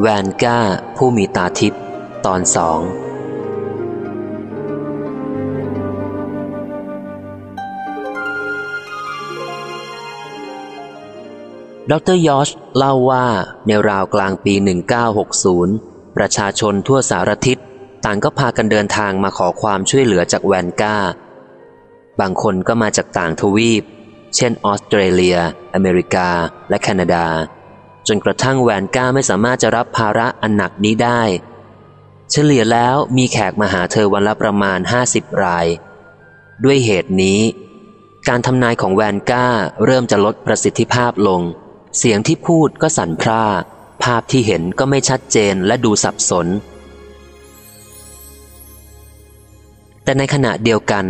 แวนก้า ผู้มีตาทิพย์ตอนสองดรยอชเล่าว่าในราวกลางปี 1960 ประชาชนทั่วสารทิศต่างก็พากันเดินทางมาขอความช่วยเหลือจากแวนก้า บางคนก็มาจากต่างทวีป เช่นออสเตรเลีย อเมริกา และแคนาดา จนกระทั่งแวนก้าไม่สามารถจะรับภาระอันหนักนี้ได้ เฉลี่ยแล้วมีแขกมาหาเธอวันละประมาณ 50 ราย ด้วยเหตุนี้ การทำนายของแวนก้าเริ่มจะลดประสิทธิภาพลง เสียงที่พูดก็สั่นพร่า ภาพที่เห็นก็ไม่ชัดเจนและดูสับสน แต่ในขณะเดียวกัน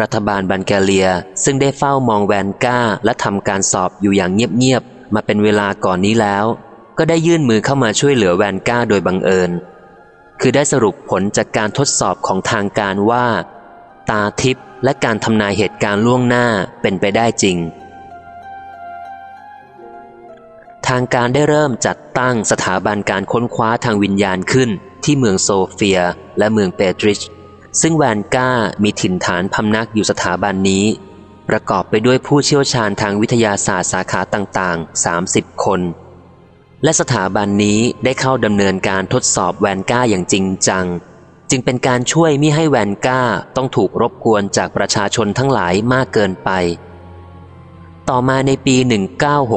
รัฐบาลบันแกเลีย ซึ่งได้เฝ้ามองแวนก้า และทำการสอบอยู่อย่างเงียบๆมาเป็นเวลาก่อนนี้แล้ว ก็ได้ยื่นมือเข้ามาช่วยเหลือแวนก้าโดยบังเอิญ คือได้สรุปผลจากการทดสอบของทางการว่า ตาทิพย์และการทำนายเหตุการณ์ล่วงหน้าเป็นไปได้จริง ทางการได้เริ่มจัดตั้งสถาบันการค้นคว้าทางวิญญาณขึ้นที่เมืองโซเฟียและเมืองเปตริช ซึ่งแวนก้ามีถิ่นฐานพำนักอยู่สถาบันนี้ ประกอบไปด้วยผู้เชี่ยวชาญทางวิทยาศาสตร์สาขาต่างๆ 30 คน และสถาบันนี้ได้เข้าดำเนินการทดสอบแวนก้าอย่างจริงจัง จึงเป็นการช่วยมิให้แวนก้าต้องถูกรบกวนจากประชาชนทั้งหลายมากเกินไป ต่อมาในปี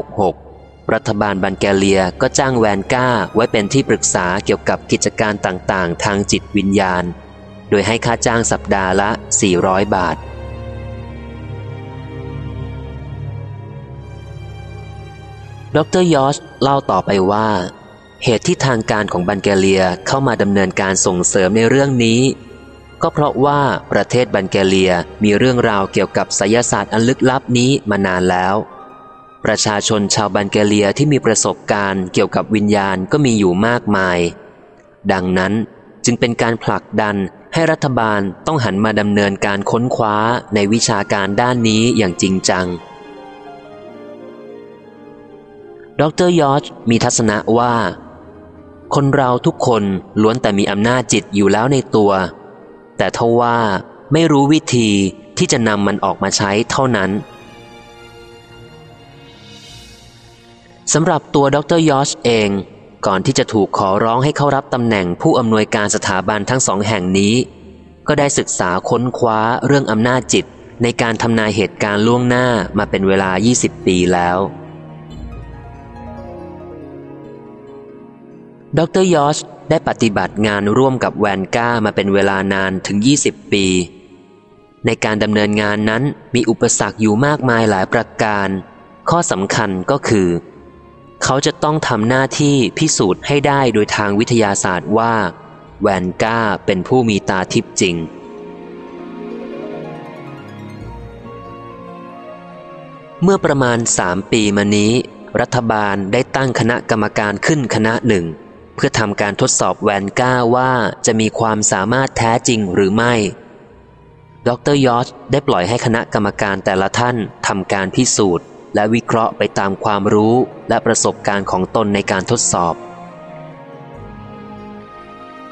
1966รัฐบาลบันแกเลียก็จ้างแวนก้าไว้เป็นที่ปรึกษาเกี่ยวกับกิจการต่างๆ ทางจิตวิญญาณ โดยให้ค่าจ้างสัปดาห์ละ 400 บาท ดรยอชเล่าต่อไปว่า เหตุที่ทางการของบันแกเลียเข้ามาดำเนินการส่งเสริมในเรื่องนี้ ก็เพราะว่าประเทศบันแกเลียมีเรื่องราวเกี่ยวกับไสยศาสตร์อันลึกลับนี้มานานแล้ว ประชาชนชาวบันแกเลียที่มีประสบการณ์เกี่ยวกับวิญญาณก็มีอยู่มากมาย ดังนั้นจึงเป็นการผลักดัน ให้รัฐบาลต้องหันมาดำเนินการค้นคว้าในวิชาการด้านนี้อย่างจริงจัง ดรยอร์จมีทัศนะว่า คนเราทุกคนล้วนแต่มีอำนาจจิตอยู่แล้วในตัว แต่ทว่าไม่รู้วิธีที่จะนำมันออกมาใช้เท่านั้นสำหรับตัวดรยอร์จเอง ก่อนที่จะถูกขอร้องให้เข้ารับตำแหน่งผู้อำนวยการสถาบันทั้งสองแห่งนี้ ก็ได้ศึกษาค้นคว้าเรื่องอำนาจจิตในการทำนายเหตุการณ์ล่วงหน้ามาเป็นเวลา 20 ปีแล้ว ดรยอชได้ปฏิบัติงานร่วมกับแวนก้ามาเป็นเวลานานถึง 20 ปี ในการดำเนินงานนั้นมีอุปสรรคอยู่มากมายหลายประการ ข้อสำคัญก็คือ เขาจะต้องทำหน้าที่พิสูจน์ให้ได้โดยทางวิทยาศาสตร์ว่า แวนก้าเป็นผู้มีตาทิพย์จริง เมื่อประมาณสามปีมานี้ รัฐบาลได้ตั้งคณะกรรมการขึ้นคณะหนึ่ง เพื่อทำการทดสอบแวนก้าว่าจะมีความสามารถแท้จริงหรือไม่ดรยอชได้ปล่อยให้คณะกรรมการแต่ละท่านทำการพิสูจน์ และวิเคราะห์ไปตามความรู้และประสบการณ์ของตนในการทดสอบ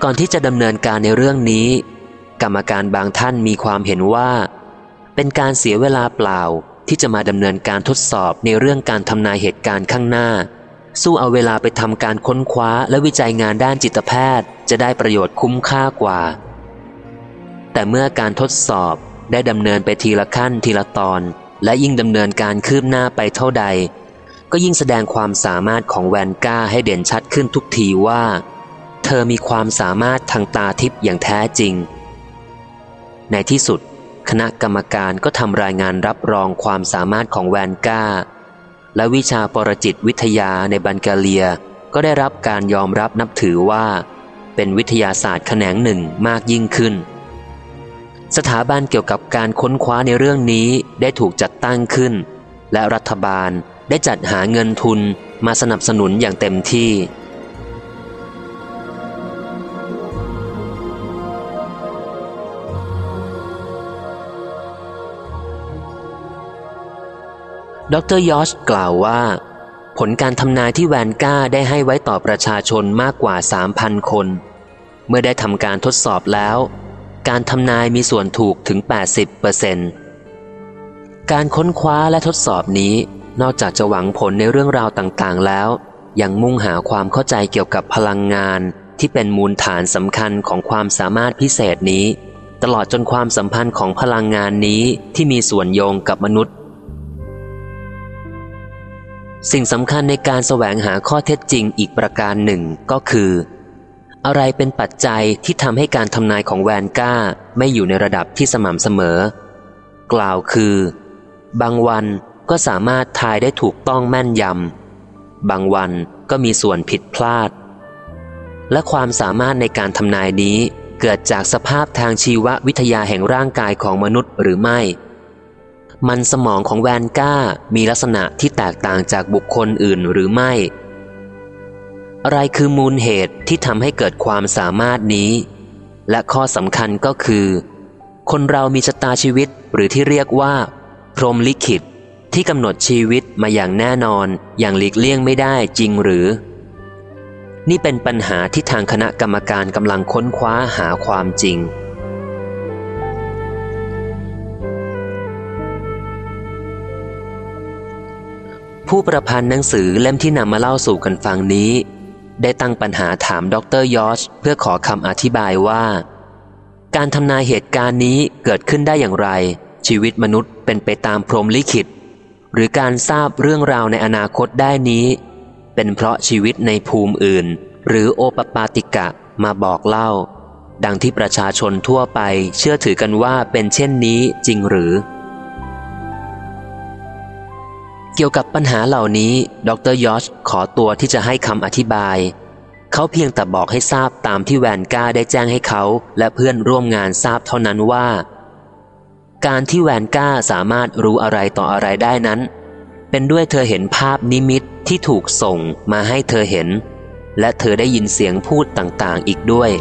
ก่อนที่จะดำเนินการในเรื่องนี้ กรรมการบางท่านมีความเห็นว่า เป็นการเสียเวลาเปล่าที่จะมาดำเนินการทดสอบในเรื่องการทำนายเหตุการณ์ข้างหน้า สู้เอาเวลาไปทำการค้นคว้าและวิจัยงานด้านจิตแพทย์ จะได้ประโยชน์คุ้มค่ากว่า แต่เมื่อการทดสอบได้ดำเนินไปทีละขั้นทีละตอน และยิ่งดำเนินการคืบหน้าไปเท่าใด ก็ยิ่งแสดงความสามารถของแวนก้าให้เด่นชัดขึ้นทุกทีว่า เธอมีความสามารถทางตาทิพย์อย่างแท้จริง ในที่สุด คณะกรรมการก็ทำรายงานรับรองความสามารถของแวนก้า และวิชาปรจิตวิทยาในบันกาเลียก็ได้รับการยอมรับนับถือว่า เป็นวิทยาศาสตร์แขนงหนึ่งมากยิ่งขึ้น สถาบันเกี่ยวกับการค้นคว้าในเรื่องนี้ได้ถูกจัดตั้งขึ้น และรัฐบาลได้จัดหาเงินทุนมาสนับสนุนอย่างเต็มที่ ดรยอชกล่าวว่า ผลการทำนายที่แวนก้าได้ให้ไว้ต่อประชาชนมากกว่า 3,000 คน เมื่อได้ทำการทดสอบแล้ว การทำนายมีส่วนถูกถึง 80%การค้นคว้าและทดสอบนี้ นอกจากจะหวังผลในเรื่องราวต่างๆแล้ว ยังมุ่งหาความเข้าใจเกี่ยวกับพลังงานที่เป็นมูลฐานสำคัญของความสามารถพิเศษนี้ ตลอดจนความสัมพันธ์ของพลังงานนี้ที่มีส่วนโยงกับมนุษย์ สิ่งสำคัญในการแสวงหาข้อเท็จจริงอีกประการหนึ่งก็คือ อะไรเป็นปัจจัยที่ทำให้การทำนายของแวนก้าไม่อยู่ในระดับที่สม่ำเสมอ กล่าวคือ บางวันก็สามารถทายได้ถูกต้องแม่นยำ บางวันก็มีส่วนผิดพลาด และความสามารถในการทำนายนี้เกิดจากสภาพทางชีววิทยาแห่งร่างกายของมนุษย์หรือไม่ มันสมองของแวนก้ามีลักษณะที่แตกต่างจากบุคคลอื่นหรือไม่ อะไรคือมูลเหตุที่ทำให้เกิดความสามารถนี้ และข้อสำคัญก็คือ คนเรามีชะตาชีวิตหรือที่เรียกว่า พรหมลิขิตที่กำหนดชีวิตมาอย่างแน่นอนอย่างหลีกเลี่ยงไม่ได้จริงหรือ นี่เป็นปัญหาที่ทางคณะกรรมการกำลังค้นคว้าหาความจริง ผู้ประพันธ์หนังสือเล่มที่นำมาเล่าสู่กันฟังนี้ ได้ตั้งปัญหาถามดรยอชเพื่อขอคำอธิบายว่า การทำนายเหตุการณ์นี้เกิดขึ้นได้อย่างไร ชีวิตมนุษย์เป็นไปตามพรหมลิขิต หรือการทราบเรื่องราวในอนาคตได้นี้ เป็นเพราะชีวิตในภูมิอื่น หรือโอปปาติกะมาบอกเล่า ดังที่ประชาชนทั่วไปเชื่อถือกันว่าเป็นเช่นนี้จริงหรือ เกี่ยวกับปัญหาเหล่านี้ ดรยอชขอตัวที่จะให้คำอธิบาย เขาเพียงแต่บอกให้ทราบตามที่แวนก้าได้แจ้งให้เขา และเพื่อนร่วมงานทราบเท่านั้นว่า การที่แวนก้าสามารถรู้อะไรต่ออะไรได้นั้น เป็นด้วยเธอเห็นภาพนิมิตที่ถูกส่งมาให้เธอเห็น และเธอได้ยินเสียงพูดต่างๆ อีกด้วย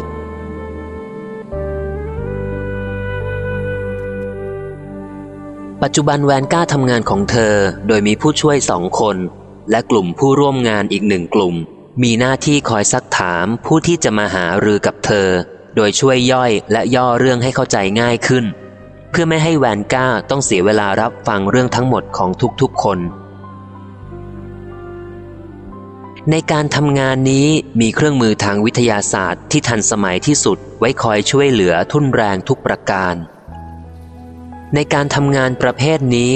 ปัจจุบันแวนก้าทำงานของเธอโดยมีผู้ช่วยสองคน และกลุ่มผู้ร่วมงานอีกหนึ่งกลุ่ม มีหน้าที่คอยซักถามผู้ที่จะมาหารือกับเธอ โดยช่วยย่อยและย่อเรื่องให้เข้าใจง่ายขึ้น เพื่อไม่ให้แวนก้าต้องเสียเวลารับฟังเรื่องทั้งหมดของทุกๆคน ในการทำงานนี้มีเครื่องมือทางวิทยาศาสตร์ที่ทันสมัยที่สุดไว้คอยช่วยเหลือทุนแรงทุกประการ ในการทำงานประเภทนี้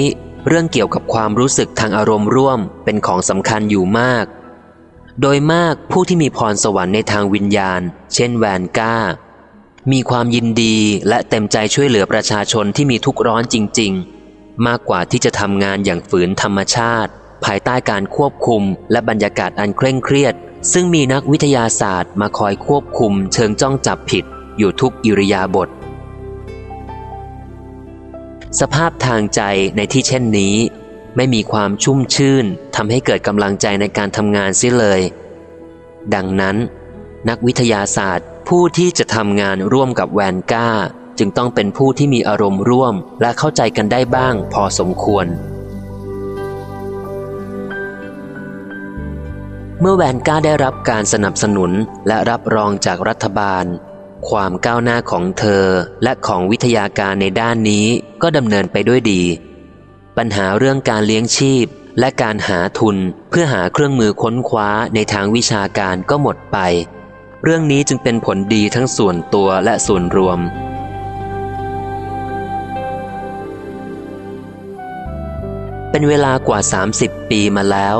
เรื่องเกี่ยวกับความรู้สึกทางอารมณ์ร่วมเป็นของสำคัญอยู่มาก โดยมากผู้ที่มีพรสวรรค์ในทางวิญญาณ เช่นแวนก้า มีความยินดีและเต็มใจช่วยเหลือประชาชนที่มีทุกข์ร้อนจริง ๆ มากกว่าที่จะทำงานอย่างฝืนธรรมชาติ ภายใต้การควบคุม และบรรยากาศอันเคร่งเครียด ซึ่งมีนักวิทยาศาสตร์มาคอยควบคุม เชิงจ้องจับผิด อยู่ทุกอิริยาบถ สภาพทางใจในที่เช่นนี้ ไม่มีความชุ่มชื่นทำให้เกิดกำลังใจในการทำงานเสียเลย ดังนั้น นักวิทยาศาสตร์ผู้ที่จะทำงานร่วมกับแวนก้า จึงต้องเป็นผู้ที่มีอารมณ์ร่วมและเข้าใจกันได้บ้างพอสมควร เมื่อแวนก้าได้รับการสนับสนุนและรับรองจากรัฐบาล ความก้าวหน้าของเธอและของวิทยาการในด้านนี้ก็ดำเนินไปด้วยดี ปัญหาเรื่องการเลี้ยงชีพและการหาทุนเพื่อหาเครื่องมือค้นคว้าในทางวิชาการก็หมดไป เรื่องนี้จึงเป็นผลดีทั้งส่วนตัวและส่วนรวม เป็นเวลากว่า 30 ปีมาแล้ว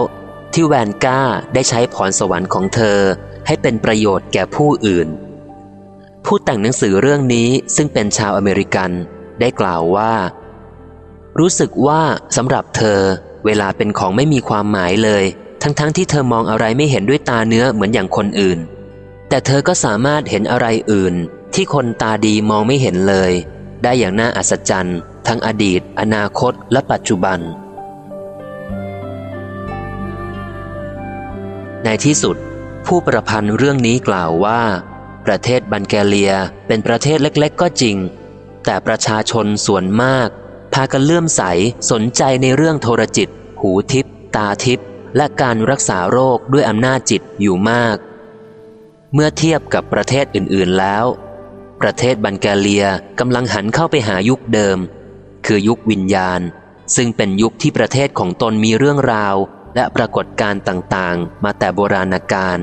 ที่แวนก้าได้ใช้พรสวรรค์ของเธอให้เป็นประโยชน์แก่ผู้อื่น ผู้แต่งหนังสือเรื่องนี้ซึ่งเป็นชาวอเมริกันได้กล่าวว่า รู้สึกว่าสำหรับเธอ เวลาเป็นของไม่มีความหมายเลย ทั้งๆทที่เธอมองอะไรไม่เห็นด้วยตาเนื้อเหมือนอย่างคนอื่น แต่เธอก็สามารถเห็นอะไรอื่น ที่คนตาดีมองไม่เห็นเลย ได้อย่างน่าอัศจรรย์ ทั้งอดีต อนาคต และปัจจุบัน ในที่สุด ผู้ประพันธ์เรื่องนี้กล่าวว่า ประเทศบันแกเลียเป็นประเทศเล็ก ๆ ก็จริง แต่ประชาชนส่วนมาก พากันเลื่อมใสสนใจในเรื่องโทรจิต หูทิพตาทิพและการรักษาโรคด้วยอำนาจจิตอยู่มาก เมื่อเทียบกับประเทศอื่นๆแล้ว ประเทศบันแกเลียกำลังหันเข้าไปหายุคเดิม คือยุควิญญาณ ซึ่งเป็นยุคที่ประเทศของตนมีเรื่องราว และปรากฏการณ์ต่างๆ มาแต่โบราณกาล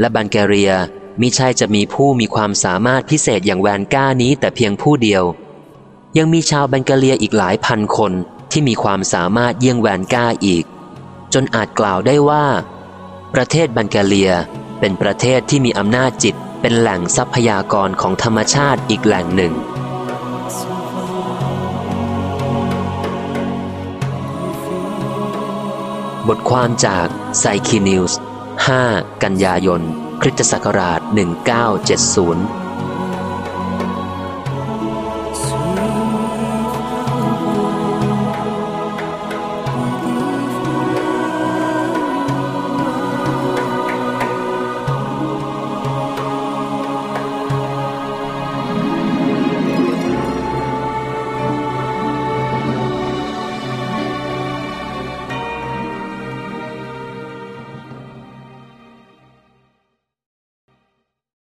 และบันแกเรียมิใช่จะมีผู้มีความสามารถพิเศษอย่างแวนก้านี้แต่เพียงผู้เดียว ยังมีชาวบันแกเลียอีกหลายพันคนที่มีความสามารถเยี่ยงแวนก้าอีก จนอาจกล่าวได้ว่า ประเทศบันแกเลียเป็นประเทศที่มีอำนาจจิตเป็นแหล่งทรัพยากรของธรรมชาติอีกแหล่งหนึ่งบทความจากไซคินิวส์ 5 กันยายน คริสตศักราช 1970